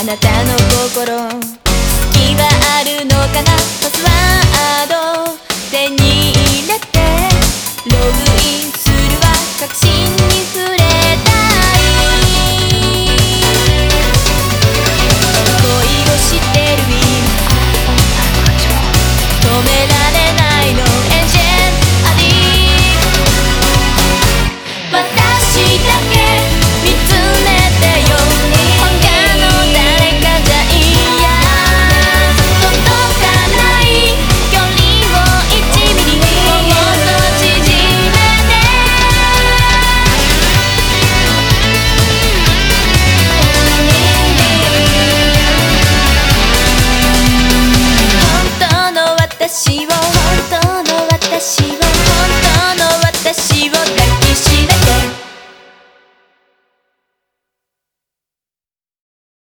あなたの心。められないの